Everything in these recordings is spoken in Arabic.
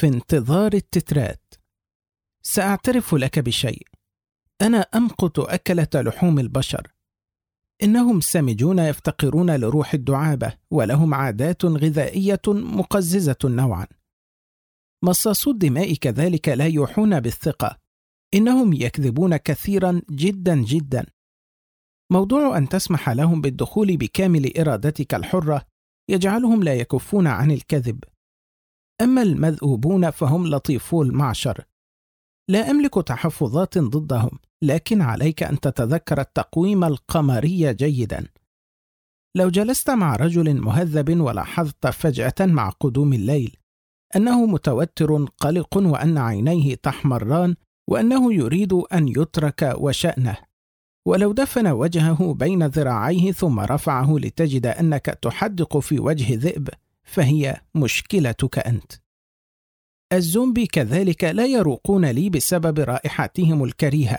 في انتظار التترات. سأعترف لك بشيء. أنا أمقت أكلة لحوم البشر. إنهم سمجون يفتقرون لروح الدعابة ولهم عادات غذائية مقززة نوعا. مصاصو الدماء كذلك لا يوحون بالثقة. إنهم يكذبون كثيرا جدا جدا. موضوع أن تسمح لهم بالدخول بكامل إرادتك الحرة يجعلهم لا يكفون عن الكذب. أما المذؤوبون فهم لطيفو المعشر. لا أملك تحفظات ضدهم لكن عليك أن تتذكر التقويم القمري جيدا. لو جلست مع رجل مهذب ولاحظت فجأة مع قدوم الليل أنه متوتر قلق وأن عينيه تحمران وأنه يريد أن يترك وشأنه. ولو دفن وجهه بين ذراعيه ثم رفعه لتجد أنك تحدق في وجه ذئب فهي مشكلتك أنت. الزومبي كذلك لا يروقون لي بسبب رائحتهم الكريهة.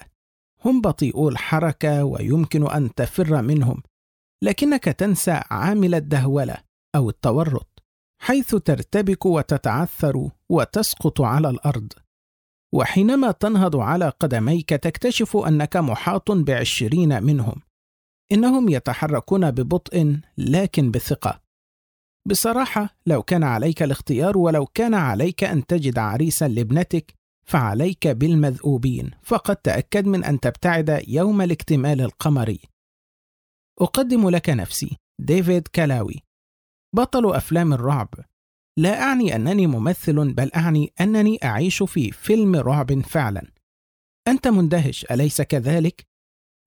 هم بطيئو الحركة ويمكن أن تفر منهم. لكنك تنسى عامل الدهولة أو التورط حيث ترتبك وتتعثر وتسقط على الأرض. وحينما تنهض على قدميك تكتشف أنك محاط بعشرين منهم. إنهم يتحركون ببطء لكن بثقة. بصراحة لو كان عليك الاختيار ولو كان عليك أن تجد عريسا لابنتك فعليك بالمذؤوبين. فقد تأكد من أن تبتعد يوم الاكتمال القمري. أقدم لك نفسي ديفيد كالاوي بطل أفلام الرعب. لا أعني أنني ممثل بل أعني أنني أعيش في فيلم رعب فعلا. أنت مندهش أليس كذلك؟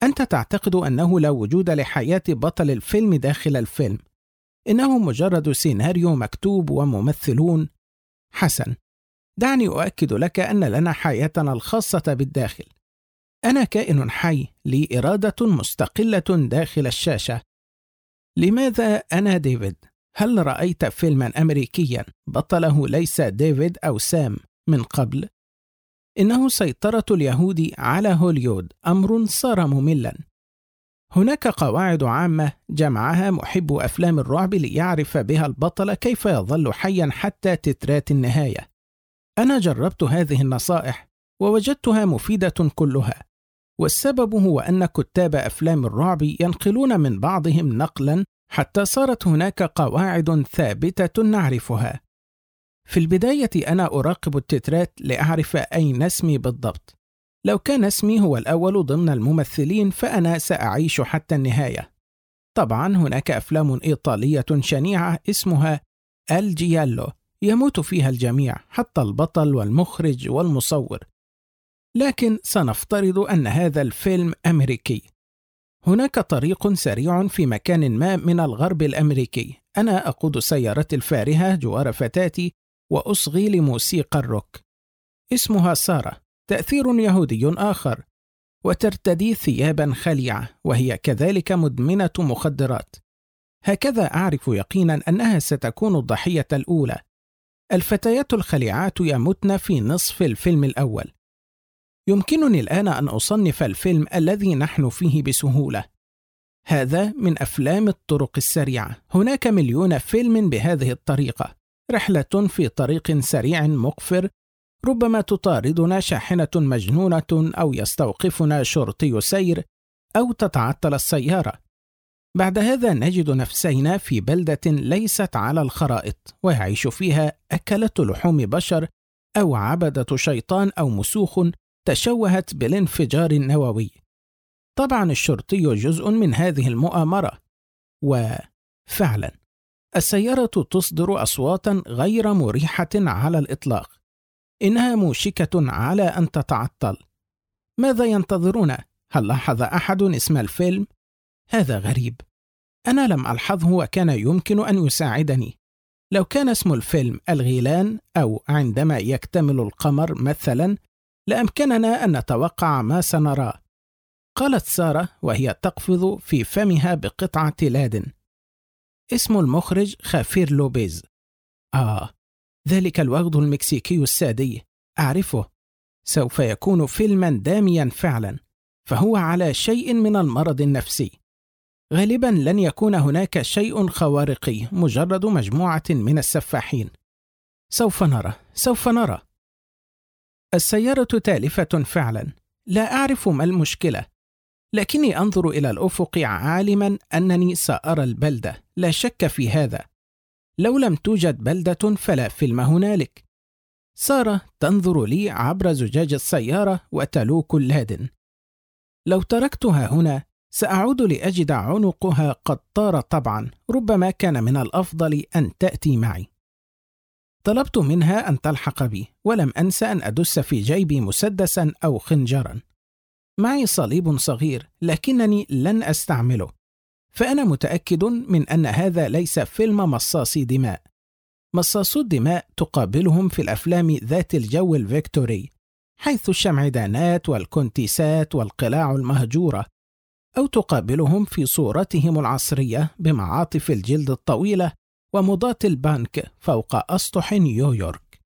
أنت تعتقد أنه لا وجود لحياة بطل الفيلم داخل الفيلم. إنه مجرد سيناريو مكتوب وممثلون. حسن دعني أؤكد لك أن لنا حياتنا الخاصة بالداخل. أنا كائن حي لي إرادة مستقلة داخل الشاشة. لماذا أنا ديفيد؟ هل رأيت فيلما امريكيا بطله ليس ديفيد أو سام من قبل؟ إنه سيطرة اليهود على هوليود أمر صار مملا. هناك قواعد عامة جمعها محب أفلام الرعب ليعرف بها البطل كيف يظل حيا حتى تترات النهاية. أنا جربت هذه النصائح ووجدتها مفيدة كلها والسبب هو أن كتاب أفلام الرعب ينقلون من بعضهم نقلا حتى صارت هناك قواعد ثابتة نعرفها. في البداية أنا أراقب التترات لأعرف أين اسمي بالضبط. لو كان اسمي هو الأول ضمن الممثلين فأنا سأعيش حتى النهاية. طبعا هناك أفلام إيطالية شنيعة اسمها الجيالو يموت فيها الجميع حتى البطل والمخرج والمصور. لكن سنفترض أن هذا الفيلم أمريكي. هناك طريق سريع في مكان ما من الغرب الأمريكي. أنا أقود سيارتي الفارهة جوار فتاتي وأصغي لموسيقى الروك. اسمها سارة. تأثير يهودي آخر وترتدي ثيابا خليعة وهي كذلك مدمنة مخدرات. هكذا أعرف يقينا أنها ستكون الضحية الأولى. الفتيات الخليعات يموتن في نصف الفيلم الأول. يمكنني الآن أن أصنف الفيلم الذي نحن فيه بسهولة. هذا من أفلام الطرق السريعة. هناك مليون فيلم بهذه الطريقة. رحلة في طريق سريع مقفر ربما تطاردنا شاحنة مجنونة أو يستوقفنا شرطي سير أو تتعطل السيارة. بعد هذا نجد نفسينا في بلدة ليست على الخرائط ويعيش فيها أكلة لحوم بشر أو عبدة شيطان أو مسوخ تشوهت بالانفجار النووي. طبعا الشرطي جزء من هذه المؤامرة. وفعلا السيارة تصدر اصواتا غير مريحة على الإطلاق. إنها موشكة على أن تتعطل. ماذا ينتظرون؟ هل لاحظ أحد اسم الفيلم؟ هذا غريب. أنا لم ألحظه وكان يمكن أن يساعدني. لو كان اسم الفيلم الغيلان أو عندما يكتمل القمر مثلا لأمكننا أن نتوقع ما سنراه. قالت سارة وهي تقفز في فمها بقطعة لاد اسم المخرج خافير لوبيز. آه ذلك الوغد المكسيكي السادي. أعرفه. سوف يكون فيلما داميا فعلا. فهو على شيء من المرض النفسي. غالبا لن يكون هناك شيء خوارقي مجرد مجموعة من السفاحين. سوف نرى. سوف نرى. السيارة تالفة فعلا. لا أعرف ما المشكلة. لكني أنظر إلى الأفق عالما أنني سأرى البلدة. لا شك في هذا. لو لم توجد بلدة فلا فيلم هنالك. سارة تنظر لي عبر زجاج السيارة وتلوك اللادن لو تركتها هنا سأعود لأجد عنقها قد طار طبعا ربما كان من الأفضل أن تأتي معي. طلبت منها أن تلحق بي ولم أنس أن أدس في جيبي مسدسا أو خنجرا. معي صليب صغير لكنني لن أستعمله. فأنا متأكد من أن هذا ليس فيلم مصاصي دماء. مصاصو الدماء تقابلهم في الأفلام ذات الجو الفيكتوري حيث الشمعدانات والكونتيسات والقلاع المهجورة أو تقابلهم في صورتهم العصرية بمعاطف الجلد الطويلة ومضاة البنك فوق أسطح نيويورك.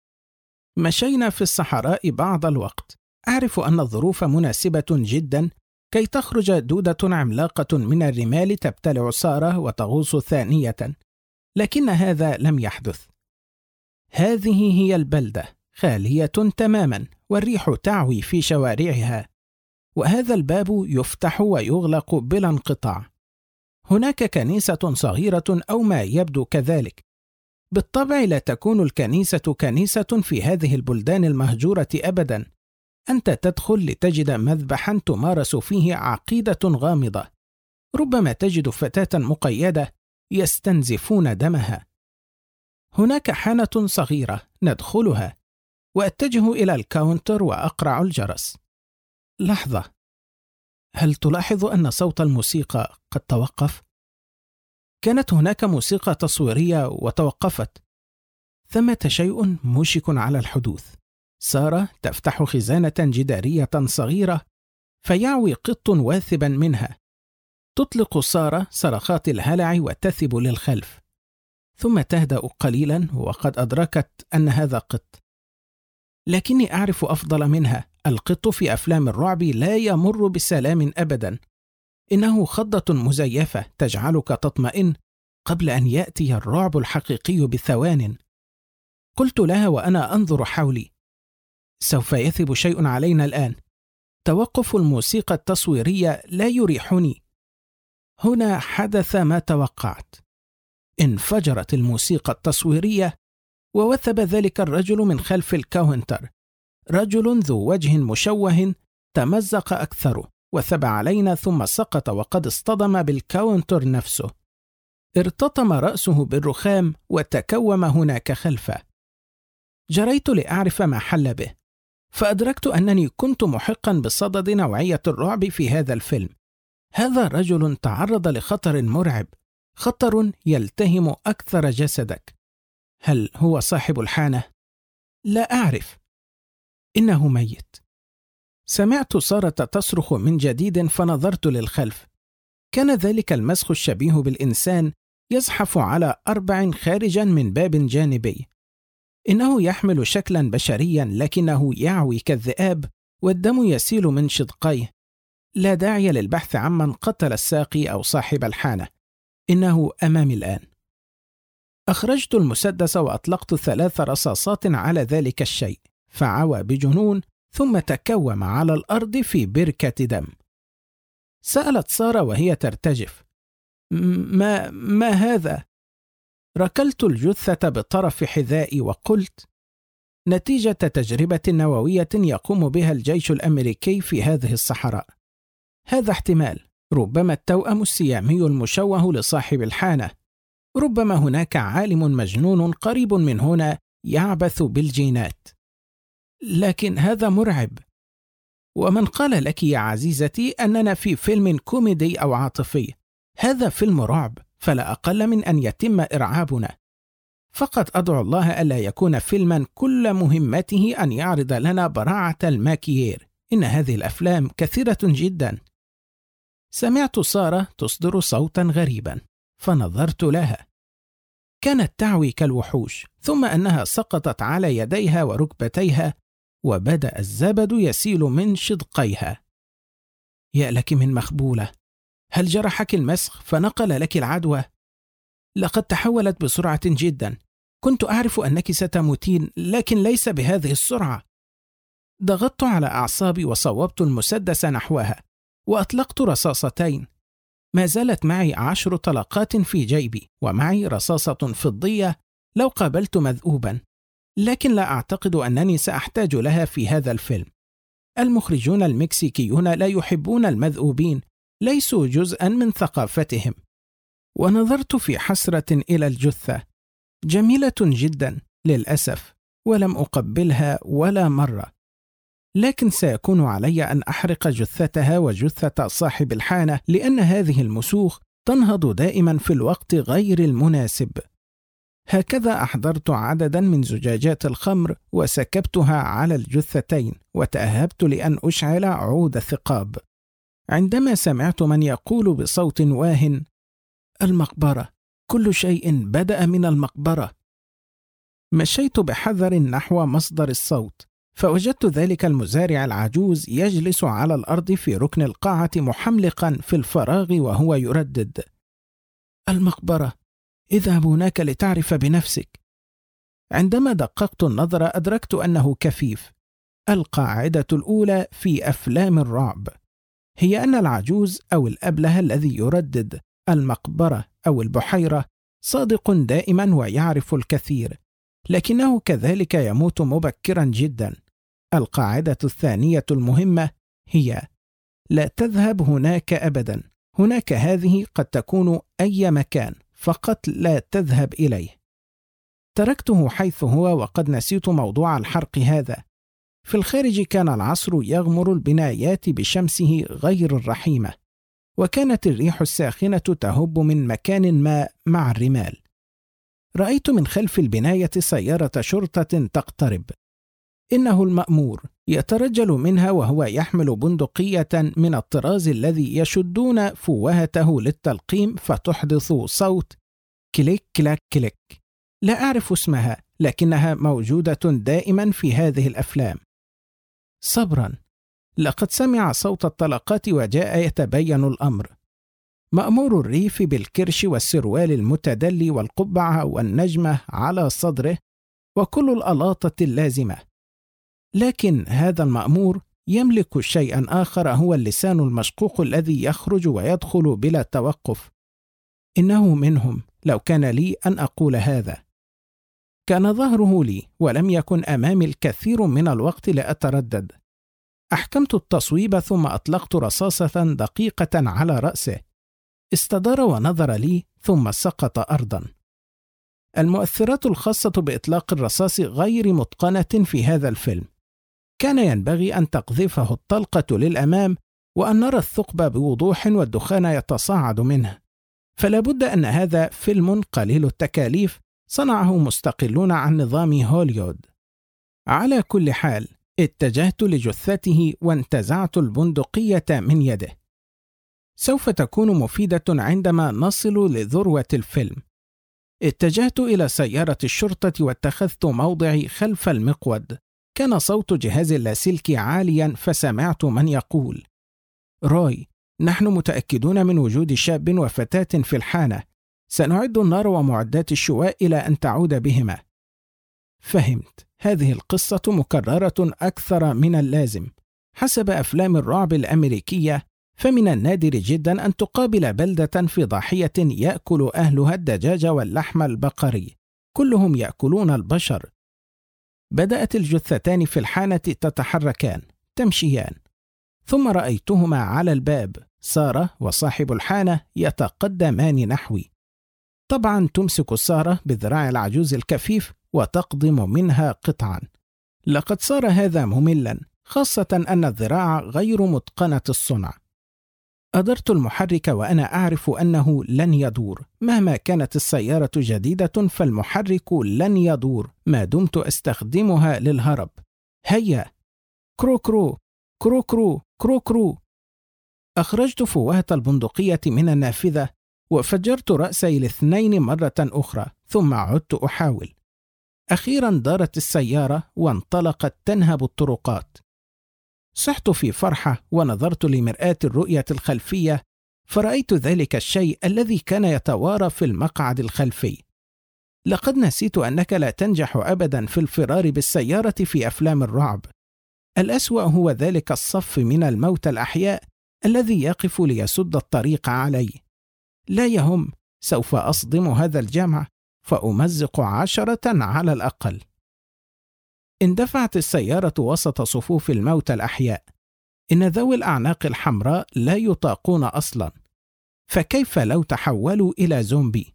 مشينا في الصحراء بعض الوقت. أعرف أن الظروف مناسبة جدا كي تخرج دودة عملاقة من الرمال تبتلع سارة وتغوص ثانية لكن هذا لم يحدث. هذه هي البلدة خالية تماما والريح تعوي في شوارعها وهذا الباب يفتح ويغلق بلا انقطاع. هناك كنيسة صغيرة أو ما يبدو كذلك. بالطبع لا تكون الكنيسة كنيسة في هذه البلدان المهجورة ابدا. أنت تدخل لتجد مذبحا تمارس فيه عقيدة غامضة. ربما تجد فتاة مقيدة يستنزفون دمها. هناك حانة صغيرة ندخلها وأتجه إلى الكاونتر وأقرع الجرس. لحظة. هل تلاحظ أن صوت الموسيقى قد توقف؟ كانت هناك موسيقى تصويرية وتوقفت. ثمة شيء موشك على الحدوث. سارة تفتح خزانة جدارية صغيرة فيعوي قط واثبا منها. تطلق سارة صرخات الهلع وتثب للخلف. ثم تهدأ قليلا وقد أدركت أن هذا قط. لكني أعرف أفضل منها. القط في أفلام الرعب لا يمر بسلام ابدا. إنه خضة مزيفة تجعلك تطمئن قبل أن يأتي الرعب الحقيقي بثوان. قلت لها وأنا أنظر حولي. سوف يثب شيء علينا الآن. توقف الموسيقى التصويرية لا يريحني. هنا حدث ما توقعت. انفجرت الموسيقى التصويرية ووثب ذلك الرجل من خلف الكاونتر. رجل ذو وجه مشوه تمزق أكثره وثب علينا ثم سقط وقد اصطدم بالكاونتر نفسه. ارتطم رأسه بالرخام وتكوم هناك خلفه. جريت لأعرف ما حل به. فأدركت أنني كنت محقا بصدد نوعية الرعب في هذا الفيلم. هذا رجل تعرض لخطر مرعب خطر يلتهم أكثر جسدك. هل هو صاحب الحانة؟ لا أعرف. إنه ميت. سمعت سارة تصرخ من جديد فنظرت للخلف. كان ذلك المسخ الشبيه بالإنسان يزحف على أربع خارجا من باب جانبي. إنه يحمل شكلا بشريا لكنه يعوي كالذئاب والدم يسيل من شدقيه. لا داعي للبحث عمن قتل الساقي أو صاحب الحانة. إنه أمامي الآن. أخرجت المسدس وأطلقت ثلاث رصاصات على ذلك الشيء فعوى بجنون ثم تكوم على الأرض في بركة دم. سألت سارة وهي ترتجف. ما ما هذا؟ ركلت الجثة بطرف حذائي وقلت نتيجة تجربة نووية يقوم بها الجيش الأمريكي في هذه الصحراء. هذا احتمال ربما التوأم السيامي المشوه لصاحب الحانة. ربما هناك عالم مجنون قريب من هنا يعبث بالجينات. لكن هذا مرعب. ومن قال لك يا عزيزتي أننا في فيلم كوميدي أو عاطفي؟ هذا فيلم رعب. فلا أقل من أن يتم إرعابنا. فقط أدعو الله ألا يكون فيلما كل مهمته أن يعرض لنا براعة الماكيير. إن هذه الأفلام كثيرة جدا. سمعت سارة تصدر صوتا غريبا فنظرت لها. كانت تعوي كالوحوش ثم أنها سقطت على يديها وركبتيها وبدأ الزبد يسيل من شدقيها. يا لك من مخبولة. هل جرحك المسخ فنقل لك العدوى؟ لقد تحولت بسرعة جدا. كنت أعرف أنك ستموتين لكن ليس بهذه السرعة. ضغطت على أعصابي وصوبت المسدس نحوها وأطلقت رصاصتين. ما زالت معي عشر طلقات في جيبي ومعي رصاصة فضية لو قابلت مذؤوبا. لكن لا أعتقد أنني سأحتاج لها في هذا الفيلم. المخرجون المكسيكيون لا يحبون المذؤوبين ليسوا جزءا من ثقافتهم. ونظرت في حسرة إلى الجثة جميلة جدا للأسف ولم أقبلها ولا مرة. لكن سيكون علي أن أحرق جثتها وجثة صاحب الحانة لأن هذه المسوخ تنهض دائما في الوقت غير المناسب. هكذا أحضرت عددا من زجاجات الخمر وسكبتها على الجثتين وتأهبت لأن أشعل عود الثقاب عندما سمعت من يقول بصوت واه المقبرة كل شيء بدأ من المقبرة. مشيت بحذر نحو مصدر الصوت فوجدت ذلك المزارع العجوز يجلس على الأرض في ركن القاعة محملقا في الفراغ وهو يردد. المقبرة اذهب هناك لتعرف بنفسك. عندما دققت النظر أدركت أنه كفيف القاعدة الأولى في أفلام الرعب. هي أن العجوز أو الأبله الذي يردد المقبرة أو البحيرة صادق دائما ويعرف الكثير لكنه كذلك يموت مبكرا جدا. القاعدة الثانية المهمة هي لا تذهب هناك أبدا. هناك هذه قد تكون أي مكان فقط لا تذهب إليه. تركته حيث هو وقد نسيت موضوع الحرق هذا. في الخارج كان العصر يغمر البنايات بشمسه غير الرحيمة وكانت الريح الساخنة تهب من مكان ما مع الرمال. رأيت من خلف البناية سيارة شرطة تقترب. إنه المأمور يترجل منها وهو يحمل بندقية من الطراز الذي يشدون فوهته للتلقيم فتحدث صوت كليك كلاك كليك. لا أعرف اسمها لكنها موجودة دائما في هذه الأفلام. صبرا. لقد سمع صوت الطلقات وجاء يتبين الأمر. مأمور الريف بالكرش والسروال المتدلي والقبعة والنجمة على صدره وكل الألاطة اللازمة. لكن هذا المأمور يملك شيئا آخر هو اللسان المشقوق الذي يخرج ويدخل بلا توقف. إنه منهم لو كان لي أن أقول هذا. كان ظهره لي ولم يكن أمامي الكثير من الوقت لأتردد. أحكمت التصويب ثم أطلقت رصاصة دقيقة على رأسه. استدار ونظر لي ثم سقط أرضا. المؤثرات الخاصة بإطلاق الرصاص غير متقنة في هذا الفيلم. كان ينبغي أن تقذفه الطلقة للأمام وأن نرى الثقب بوضوح والدخان يتصاعد منه. فلا بد أن هذا فيلم قليل التكاليف صنعه مستقلون عن نظام هوليود. على كل حال اتجهت لجثته وانتزعت البندقية من يده. سوف تكون مفيدة عندما نصل لذروة الفيلم. اتجهت إلى سيارة الشرطة واتخذت موضعي خلف المقود كان صوت جهاز اللاسلكي عاليا فسمعت من يقول روي نحن متأكدون من وجود شاب وفتاة في الحانة. سنعد النار ومعدات الشواء إلى أن تعود بهما. فهمت. هذه القصة مكررة أكثر من اللازم. حسب أفلام الرعب الأمريكية فمن النادر جدا أن تقابل بلدة في ضاحية يأكل أهلها الدجاج واللحم البقري. كلهم يأكلون البشر. بدأت الجثتان في الحانة تتحركان تمشيان. ثم رأيتهما على الباب. سارة وصاحب الحانة يتقدمان نحوي. طبعا تمسك سارة بذراع العجوز الكفيف وتقضم منها قطعا. لقد صار هذا مملا خاصة أن الذراع غير متقنة الصنع. أدرت المحرك وأنا أعرف أنه لن يدور. مهما كانت السيارة جديدة فالمحرك لن يدور. ما دمت أستخدمها للهرب. هيا! كرو كرو! كرو كرو! كرو كرو! أخرجت فوهة البندقية من النافذة وفجرت رأسي الاثنين مرة أخرى ثم عدت أحاول. أخيرا دارت السيارة وانطلقت تنهب الطرقات. صحت في فرحة ونظرت لمرآة الرؤية الخلفية فرأيت ذلك الشيء الذي كان يتوارى في المقعد الخلفي. لقد نسيت أنك لا تنجح أبدا في الفرار بالسيارة في أفلام الرعب. الأسوأ هو ذلك الصف من الموتى الأحياء الذي يقف ليسد الطريق علي. لا يهم. سوف أصدم هذا الجمع فأمزق عشرة على الأقل. اندفعت السيارة وسط صفوف الموتى الأحياء. إن ذوي الأعناق الحمراء لا يطاقون أصلا. فكيف لو تحولوا إلى زومبي؟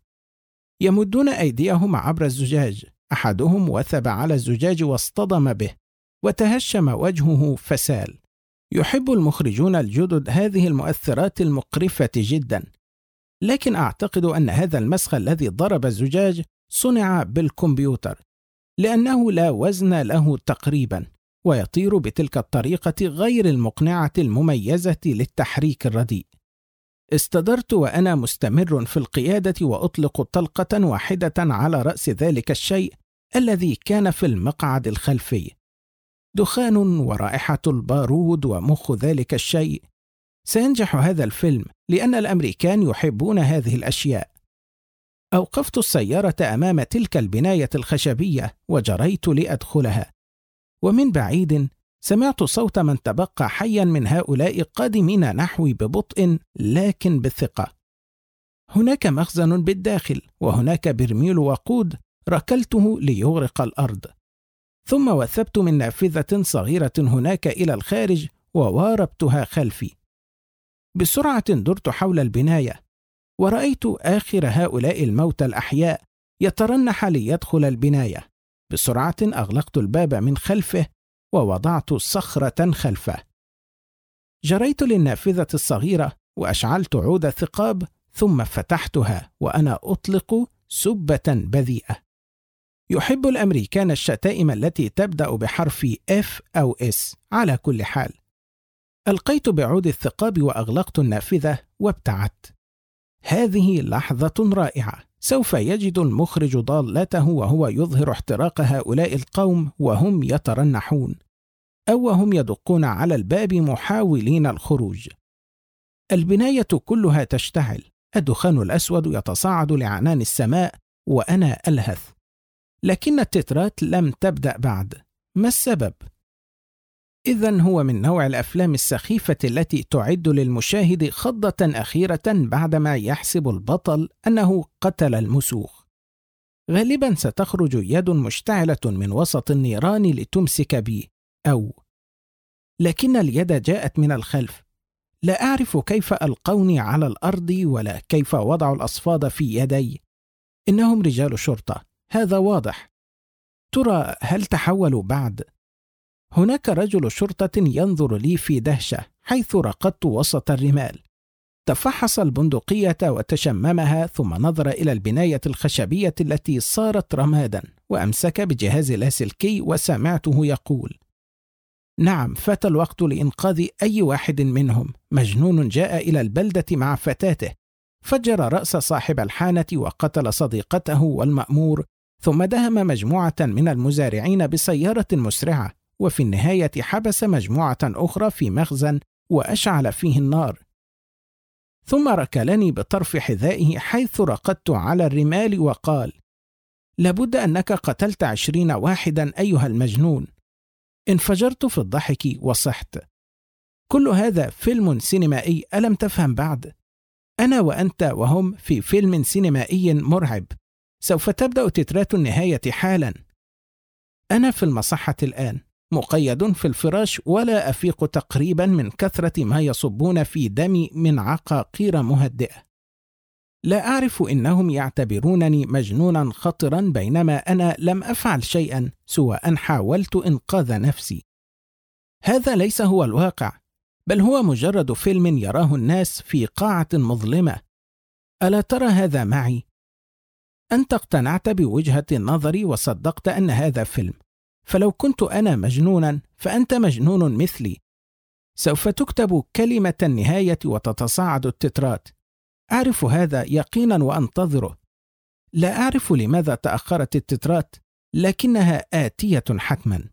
يمدون أيديهم عبر الزجاج. أحدهم وثب على الزجاج واصطدم به وتهشم وجهه فسال. يحب المخرجون الجدد هذه المؤثرات المقرفة جدا. لكن أعتقد أن هذا المسخ الذي ضرب الزجاج صنع بالكمبيوتر لأنه لا وزن له تقريبا ويطير بتلك الطريقة غير المقنعة المميزة للتحريك الرديء. استدرت وأنا مستمر في القيادة وأطلق طلقة واحدة على رأس ذلك الشيء الذي كان في المقعد الخلفي. دخان ورائحة البارود ومخ ذلك الشيء. سينجح هذا الفيلم لأن الأمريكان يحبون هذه الأشياء. أوقفت السيارة أمام تلك البناية الخشبية وجريت لأدخلها. ومن بعيد سمعت صوت من تبقى حيا من هؤلاء قادمين نحوي ببطء لكن بثقة هناك مخزن بالداخل وهناك برميل وقود ركلته ليغرق الأرض. ثم وثبت من نافذة صغيرة هناك إلى الخارج وواربتها خلفي. بسرعة درت حول البناية ورأيت آخر هؤلاء الموتى الأحياء يترنح ليدخل البناية. بسرعة أغلقت الباب من خلفه ووضعت صخرة خلفه. جريت للنافذة الصغيرة وأشعلت عود ثقاب ثم فتحتها وأنا أطلق سبة بذيئة. يحب الأمريكان الشتائم التي تبدأ بحرف F أو S على كل حال. ألقيت بعود الثقاب وأغلقت النافذة وابتعدت. هذه لحظة رائعة. سوف يجد المخرج ضالته وهو يظهر احتراق هؤلاء القوم وهم يترنحون أو وهم يدقون على الباب محاولين الخروج. البناية كلها تشتعل. الدخان الأسود يتصاعد لعنان السماء وأنا ألهث. لكن التترات لم تبدأ بعد. ما السبب؟ إذا هو من نوع الأفلام السخيفة التي تعد للمشاهد خضة أخيرة بعدما يحسب البطل أنه قتل المسوخ. غالبا ستخرج يد مشتعلة من وسط النيران لتمسك بي أو لكن اليد جاءت من الخلف. لا أعرف كيف ألقوني على الأرض ولا كيف وضعوا الأصفاد في يدي. إنهم رجال شرطة، هذا واضح. ترى هل تحولوا بعد؟ هناك رجل شرطة ينظر لي في دهشة حيث رقدت وسط الرمال. تفحص البندقية وتشممها ثم نظر إلى البناية الخشبية التي صارت رمادا وأمسك بجهاز لاسلكي وسمعته يقول: نعم فات الوقت لإنقاذ أي واحد منهم، مجنون جاء إلى البلدة مع فتاته، فجر رأس صاحب الحانة وقتل صديقته والمأمور، ثم دهم مجموعة من المزارعين بسيارة مسرعة. وفي النهاية حبس مجموعة أخرى في مخزن وأشعل فيه النار. ثم ركلني بطرف حذائه حيث رقدت على الرمال وقال لابد أنك قتلت عشرين واحدا أيها المجنون. انفجرت في الضحك وصحت. كل هذا فيلم سينمائي ألم تفهم بعد؟ أنا وأنت وهم في فيلم سينمائي مرعب. سوف تبدأ تترات النهاية حالا. أنا في المصحة الآن. مقيد في الفراش ولا أفيق تقريبا من كثرة ما يصبون في دمي من عقاقير مهدئة. لا أعرف إنهم يعتبرونني مجنونا خطرا بينما أنا لم أفعل شيئا سوى ان حاولت إنقاذ نفسي. هذا ليس هو الواقع بل هو مجرد فيلم يراه الناس في قاعة مظلمة. ألا ترى هذا معي؟ أنت اقتنعت بوجهة نظري وصدقت أن هذا فيلم. فلو كنت أنا مجنونا فأنت مجنون مثلي. سوف تكتب كلمة النهاية وتتصاعد التترات. أعرف هذا يقينا وأنتظره. لا أعرف لماذا تأخرت التترات لكنها آتية حتما.